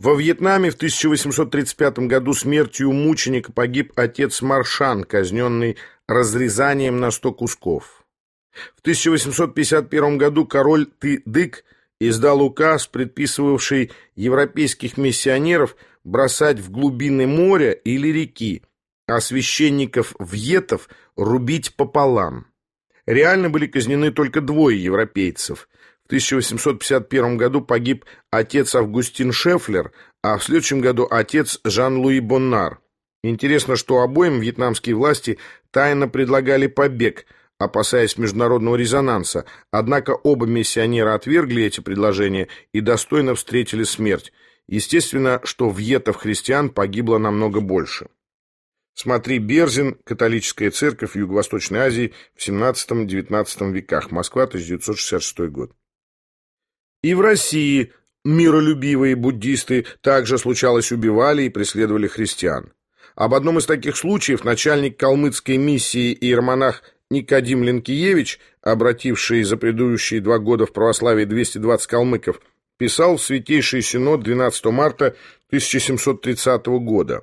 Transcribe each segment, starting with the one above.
Во Вьетнаме в 1835 году смертью мученика погиб отец Маршан, казненный разрезанием на сто кусков. В 1851 году король Ты-Дык издал указ, предписывавший европейских миссионеров бросать в глубины моря или реки, а священников вьетов рубить пополам. Реально были казнены только двое европейцев. В 1851 году погиб отец Августин Шефлер, а в следующем году отец Жан-Луи Боннар. Интересно, что обоим вьетнамские власти тайно предлагали побег, опасаясь международного резонанса, однако оба миссионера отвергли эти предложения и достойно встретили смерть. Естественно, что вьетов-христиан погибло намного больше. Смотри Берзин, католическая церковь Юго-Восточной Азии в 17-19 веках, Москва, 1966 год. И в России миролюбивые буддисты также случалось убивали и преследовали христиан. Об одном из таких случаев начальник калмыцкой миссии иеромонах Никодим Ленкиевич, обративший за предыдущие два года в православие 220 калмыков, писал в Святейший Синод 12 марта 1730 года.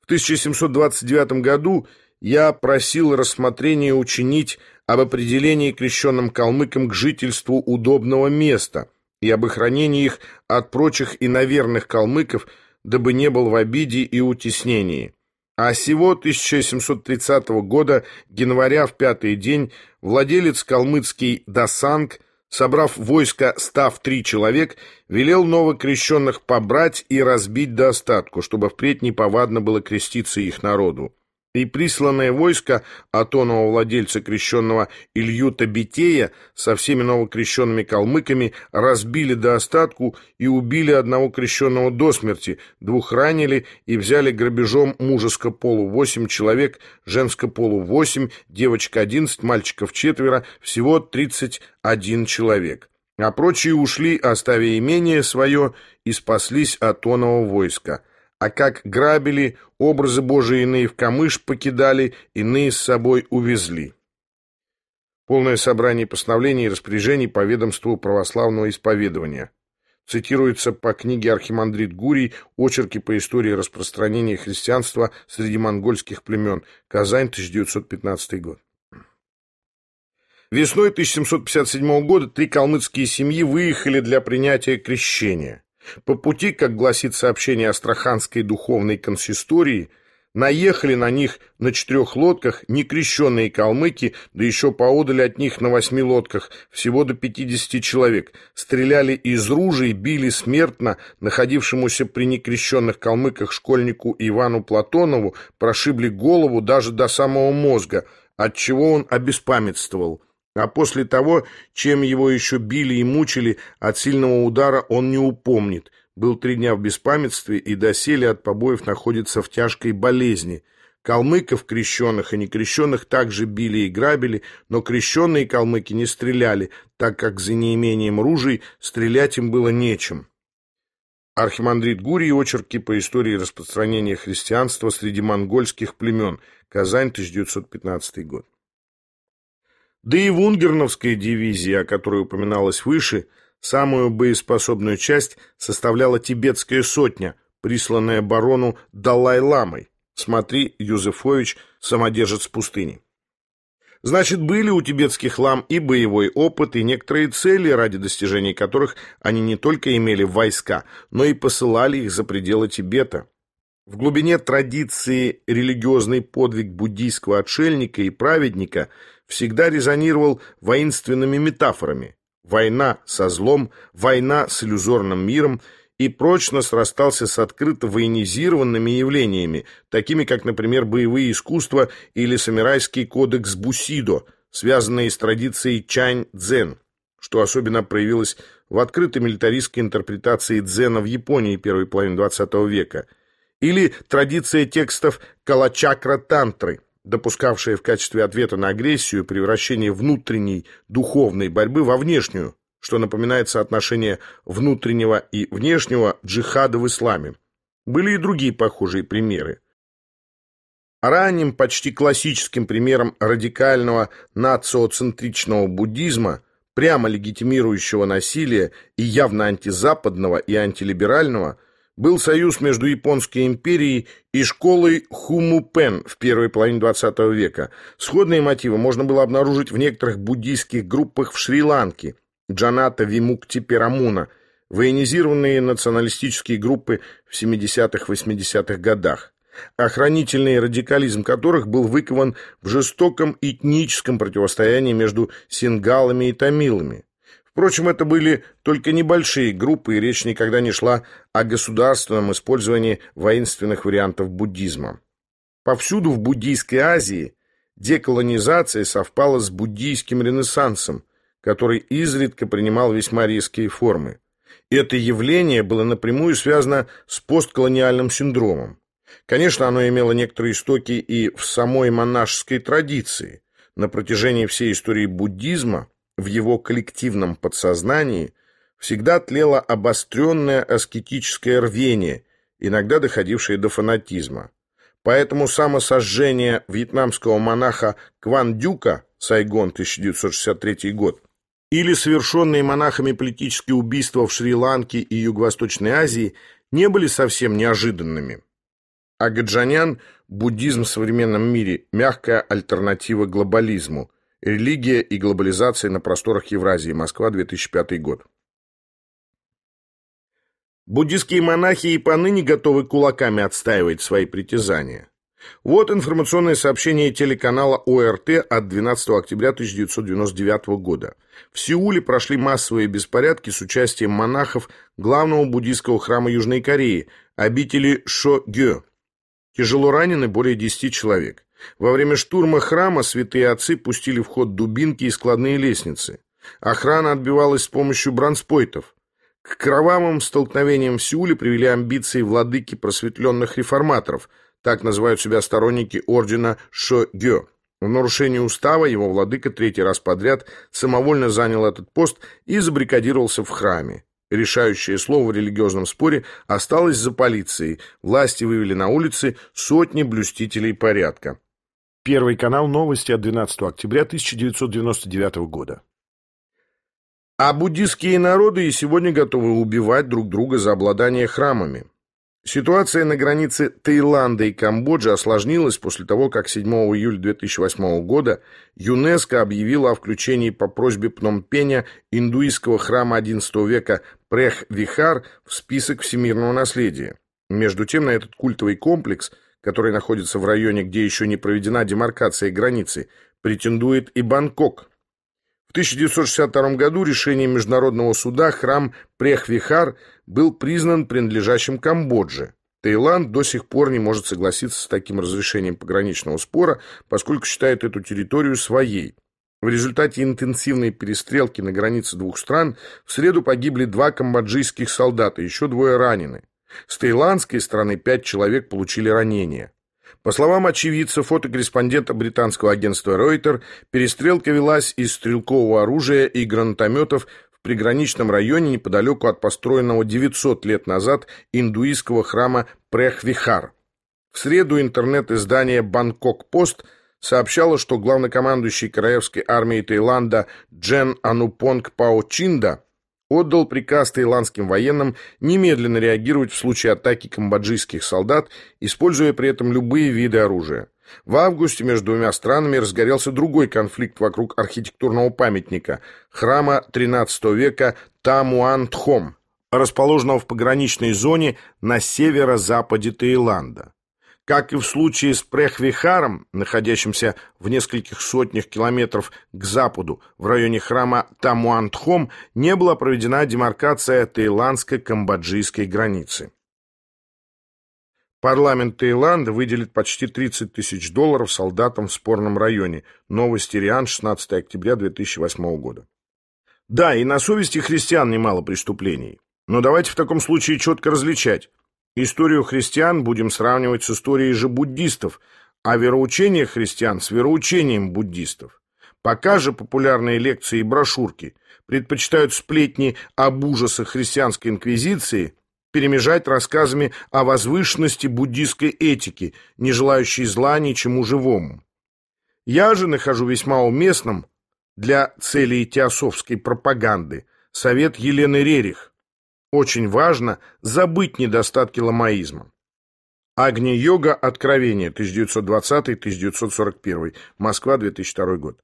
В 1729 году я просил рассмотрения учинить об определении крещенным калмыкам к жительству удобного места и об охранении их от прочих иноверных калмыков, дабы не был в обиде и утеснении. А сего 1730 года, января в пятый день, владелец калмыцкий Дасанг собрав войско, став три человек, велел новокрещенных побрать и разбить до остатку, чтобы впредь неповадно было креститься их народу и присланное войско Атонова владельца крещенного Илью Табитея со всеми новокрещенными калмыками разбили до остатку и убили одного крещенного до смерти, двух ранили и взяли грабежом мужеско полу восемь человек, женско полу восемь, девочка одиннадцать, мальчиков четверо, всего тридцать один человек. А прочие ушли, оставя имение свое, и спаслись от оного войска а как грабили, образы Божии иные в камыш покидали, иные с собой увезли. Полное собрание постановлений и распоряжений по ведомству православного исповедования. Цитируется по книге Архимандрит Гурий «Очерки по истории распространения христианства среди монгольских племен. Казань, 1915 год». Весной 1757 года три калмыцкие семьи выехали для принятия крещения. По пути, как гласит сообщение Астраханской духовной консистории, наехали на них на четырех лодках некрещенные калмыки, да еще поодали от них на восьми лодках, всего до пятидесяти человек, стреляли из ружей, били смертно находившемуся при некрещенных калмыках школьнику Ивану Платонову, прошибли голову даже до самого мозга, отчего он обеспамятствовал. А после того, чем его еще били и мучили, от сильного удара он не упомнит. Был три дня в беспамятстве и доселе от побоев находится в тяжкой болезни. Калмыков, крещенных и некрещенных, также били и грабили, но крещенные калмыки не стреляли, так как за неимением ружей стрелять им было нечем. Архимандрит Гурий, очерки по истории распространения христианства среди монгольских племен. Казань, 1915 год. Да и в Унгерновской дивизии, о которой упоминалось выше, самую боеспособную часть составляла тибетская сотня, присланная барону Далай-ламой. Смотри, Юзефович, самодержец пустыни. Значит, были у тибетских лам и боевой опыт, и некоторые цели, ради достижения которых они не только имели войска, но и посылали их за пределы Тибета. В глубине традиции религиозный подвиг буддийского отшельника и праведника – всегда резонировал воинственными метафорами. Война со злом, война с иллюзорным миром и прочно срастался с открыто военизированными явлениями, такими как, например, боевые искусства или самурайский кодекс Бусидо, связанные с традицией Чань-Дзен, что особенно проявилось в открытой милитаристской интерпретации дзена в Японии первой половины XX века, или традиция текстов Калачакра-тантры, допускавшая в качестве ответа на агрессию превращение внутренней духовной борьбы во внешнюю, что напоминает соотношение внутреннего и внешнего джихада в исламе. Были и другие похожие примеры. Ранним, почти классическим примером радикального нациоцентричного буддизма, прямо легитимирующего насилие и явно антизападного и антилиберального, был союз между Японской империей и школой Хумупен в первой половине XX века. Сходные мотивы можно было обнаружить в некоторых буддийских группах в Шри-Ланке, Джаната Вимукти Перамуна, военизированные националистические группы в 70-80-х годах, охранительный радикализм которых был выкован в жестоком этническом противостоянии между сингалами и тамилами. Впрочем, это были только небольшие группы, и речь никогда не шла о государственном использовании воинственных вариантов буддизма. Повсюду в буддийской Азии деколонизация совпала с буддийским ренессансом, который изредка принимал весьма резкие формы. Это явление было напрямую связано с постколониальным синдромом. Конечно, оно имело некоторые истоки и в самой монашеской традиции. На протяжении всей истории буддизма в его коллективном подсознании всегда тлело обостренное аскетическое рвение, иногда доходившее до фанатизма. Поэтому самосожжение вьетнамского монаха Кван Дюка, Сайгон, 1963 год, или совершенные монахами политические убийства в Шри-Ланке и Юго-Восточной Азии не были совсем неожиданными. А Гаджанян – буддизм в современном мире, мягкая альтернатива глобализму, Религия и глобализация на просторах Евразии. Москва, 2005 год. Буддистские монахи и поныне готовы кулаками отстаивать свои притязания. Вот информационное сообщение телеканала ОРТ от 12 октября 1999 года. В Сеуле прошли массовые беспорядки с участием монахов главного буддийского храма Южной Кореи, обители Шо-Гё. Тяжело ранены более 10 человек. Во время штурма храма святые отцы пустили в ход дубинки и складные лестницы. Охрана отбивалась с помощью бронспойтов. К кровавым столкновениям в Сеуле привели амбиции владыки просветленных реформаторов, так называют себя сторонники ордена Шо-Гё. В нарушении устава его владыка третий раз подряд самовольно занял этот пост и забрикадировался в храме. Решающее слово в религиозном споре осталось за полицией. Власти вывели на улицы сотни блюстителей порядка. Первый канал новости от 12 октября 1999 года. А буддистские народы и сегодня готовы убивать друг друга за обладание храмами. Ситуация на границе Таиланда и Камбоджи осложнилась после того, как 7 июля 2008 года ЮНЕСКО объявила о включении по просьбе Пномпеня индуистского храма XI века Прех-Вихар в список всемирного наследия. Между тем, на этот культовый комплекс – который находится в районе, где еще не проведена демаркация границы, претендует и Бангкок. В 1962 году решением Международного суда храм Прехвихар был признан принадлежащим Камбодже. Таиланд до сих пор не может согласиться с таким разрешением пограничного спора, поскольку считает эту территорию своей. В результате интенсивной перестрелки на границе двух стран в среду погибли два камбоджийских солдата, еще двое ранены. С таиландской стороны пять человек получили ранения. По словам очевидца, фотокорреспондента британского агентства Reuters, перестрелка велась из стрелкового оружия и гранатометов в приграничном районе неподалеку от построенного 900 лет назад индуистского храма Прехвихар. В среду интернет-издание «Бангкок-Пост» сообщало, что главнокомандующий Королевской армии Таиланда Джен Анупонг Пао Чинда отдал приказ таиландским военным немедленно реагировать в случае атаки камбоджийских солдат, используя при этом любые виды оружия. В августе между двумя странами разгорелся другой конфликт вокруг архитектурного памятника – храма XIII века Тамуан-Тхом, расположенного в пограничной зоне на северо-западе Таиланда. Как и в случае с Прехвихаром, находящимся в нескольких сотнях километров к западу, в районе храма Тамуантхом, не была проведена демаркация таиландско-камбоджийской границы. Парламент Таиланда выделит почти 30 тысяч долларов солдатам в спорном районе. Новости РИАН, 16 октября 2008 года. Да, и на совести христиан немало преступлений. Но давайте в таком случае четко различать. Историю христиан будем сравнивать с историей же буддистов, а вероучение христиан с вероучением буддистов. Пока же популярные лекции и брошюрки предпочитают сплетни об ужасах христианской инквизиции перемежать рассказами о возвышенности буддистской этики, не желающей зла ничему живому. Я же нахожу весьма уместным для целей теософской пропаганды совет Елены Рерих Очень важно забыть недостатки ламаизма. Агни-йога «Откровение» 1920-1941, Москва, 2002 год.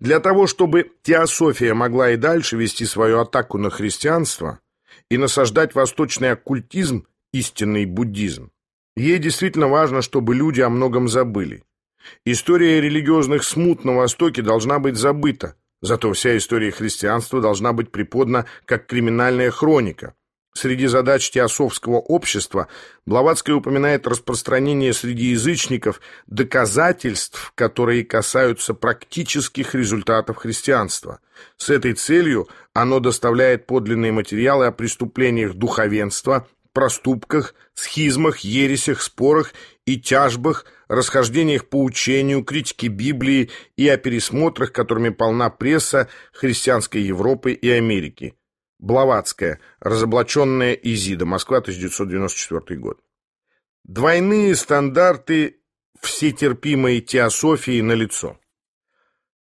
Для того, чтобы теософия могла и дальше вести свою атаку на христианство и насаждать восточный оккультизм, истинный буддизм, ей действительно важно, чтобы люди о многом забыли. История религиозных смут на Востоке должна быть забыта, зато вся история христианства должна быть преподана как криминальная хроника – Среди задач теософского общества Блаватская упоминает распространение среди язычников доказательств, которые касаются практических результатов христианства. С этой целью оно доставляет подлинные материалы о преступлениях духовенства, проступках, схизмах, ересях, спорах и тяжбах, расхождениях по учению, критике Библии и о пересмотрах, которыми полна пресса христианской Европы и Америки. Блаватская. Разоблаченная Изида. Москва, 1994 год. Двойные стандарты всетерпимой теософии на лицо.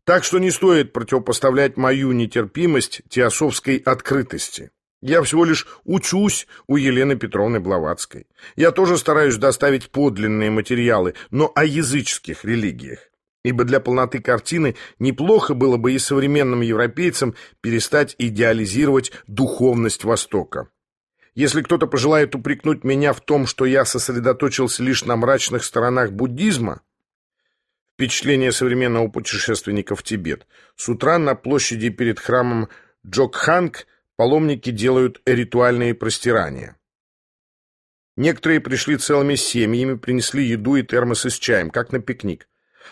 Так что не стоит противопоставлять мою нетерпимость теософской открытости. Я всего лишь учусь у Елены Петровны Блаватской. Я тоже стараюсь доставить подлинные материалы, но о языческих религиях ибо для полноты картины неплохо было бы и современным европейцам перестать идеализировать духовность Востока. Если кто-то пожелает упрекнуть меня в том, что я сосредоточился лишь на мрачных сторонах буддизма, впечатление современного путешественника в Тибет, с утра на площади перед храмом Джокханг паломники делают ритуальные простирания. Некоторые пришли целыми семьями, принесли еду и термосы с чаем, как на пикник.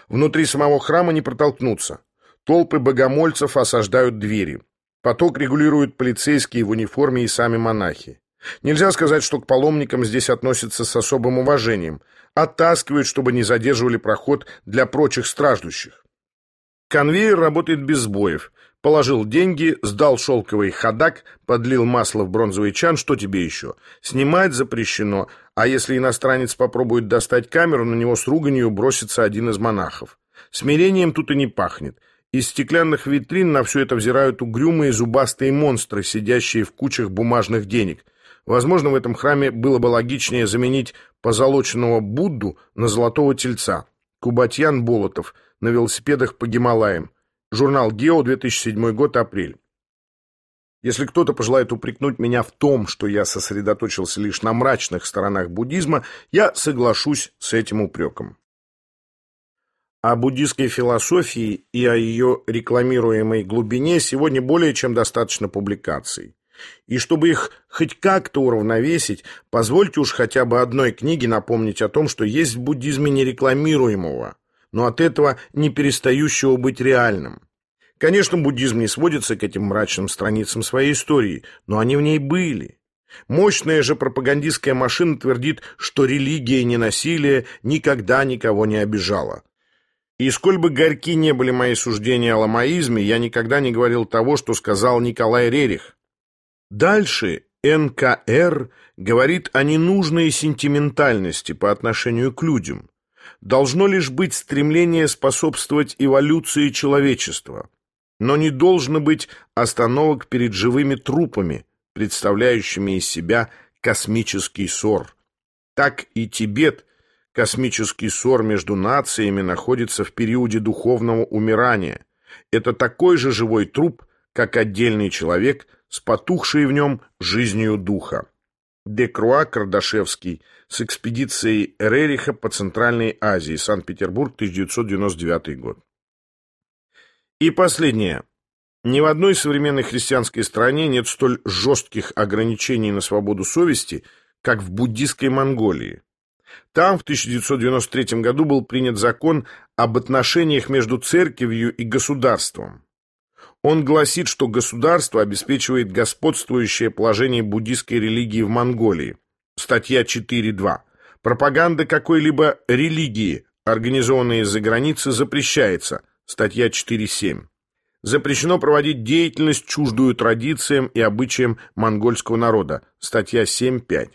Внутри самого храма не протолкнуться. Толпы богомольцев осаждают двери. Поток регулируют полицейские в униформе и сами монахи. Нельзя сказать, что к паломникам здесь относятся с особым уважением. Оттаскивают, чтобы не задерживали проход для прочих страждущих. Конвейер работает без сбоев. Положил деньги, сдал шелковый ходак, подлил масло в бронзовый чан, что тебе еще? Снимать запрещено, а если иностранец попробует достать камеру, на него с руганью бросится один из монахов. Смирением тут и не пахнет. Из стеклянных витрин на все это взирают угрюмые зубастые монстры, сидящие в кучах бумажных денег. Возможно, в этом храме было бы логичнее заменить позолоченного Будду на золотого тельца. Кубатьян Болотов на велосипедах по Гималаям. Журнал «Гео», 2007 год, апрель. Если кто-то пожелает упрекнуть меня в том, что я сосредоточился лишь на мрачных сторонах буддизма, я соглашусь с этим упреком. О буддистской философии и о ее рекламируемой глубине сегодня более чем достаточно публикаций. И чтобы их хоть как-то уравновесить, позвольте уж хотя бы одной книге напомнить о том, что есть в буддизме нерекламируемого, но от этого не перестающего быть реальным. Конечно, буддизм не сводится к этим мрачным страницам своей истории, но они в ней были. Мощная же пропагандистская машина твердит, что религия ненасилие никогда никого не обижала. И сколь бы горьки не были мои суждения о ламаизме, я никогда не говорил того, что сказал Николай Рерих. Дальше НКР говорит о ненужной сентиментальности по отношению к людям. Должно лишь быть стремление способствовать эволюции человечества но не должно быть остановок перед живыми трупами, представляющими из себя космический ссор. Так и Тибет, космический ссор между нациями, находится в периоде духовного умирания. Это такой же живой труп, как отдельный человек с потухшей в нем жизнью духа. Декруа Кардашевский с экспедицией Рериха по Центральной Азии, Санкт-Петербург, 1999 год. И последнее. Ни в одной современной христианской стране нет столь жестких ограничений на свободу совести, как в буддистской Монголии. Там в 1993 году был принят закон об отношениях между церковью и государством. Он гласит, что государство обеспечивает господствующее положение буддистской религии в Монголии. Статья 4.2. Пропаганда какой-либо религии, организованной из-за границы, запрещается. Статья 4.7. Запрещено проводить деятельность, чуждую традициям и обычаям монгольского народа. Статья 7.5.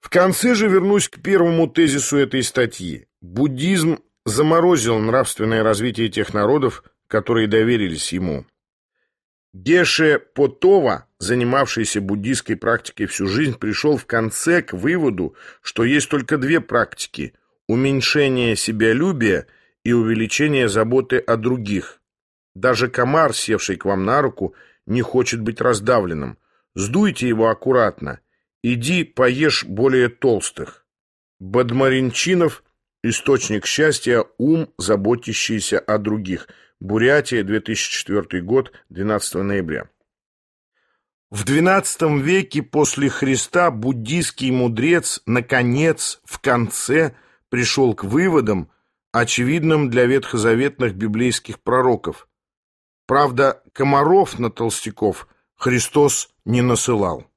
В конце же вернусь к первому тезису этой статьи. Буддизм заморозил нравственное развитие тех народов, которые доверились ему. Геше Потова, занимавшийся буддийской практикой всю жизнь, пришел в конце к выводу, что есть только две практики – уменьшение себялюбия и увеличение заботы о других. Даже комар, севший к вам на руку, не хочет быть раздавленным. Сдуйте его аккуратно. Иди поешь более толстых. Бадмаринчинов – источник счастья, ум, заботящийся о других – Бурятия, 2004 год, 12 ноября. В XII веке после Христа буддийский мудрец, наконец, в конце, пришел к выводам, очевидным для ветхозаветных библейских пророков. Правда, комаров на толстяков Христос не насылал.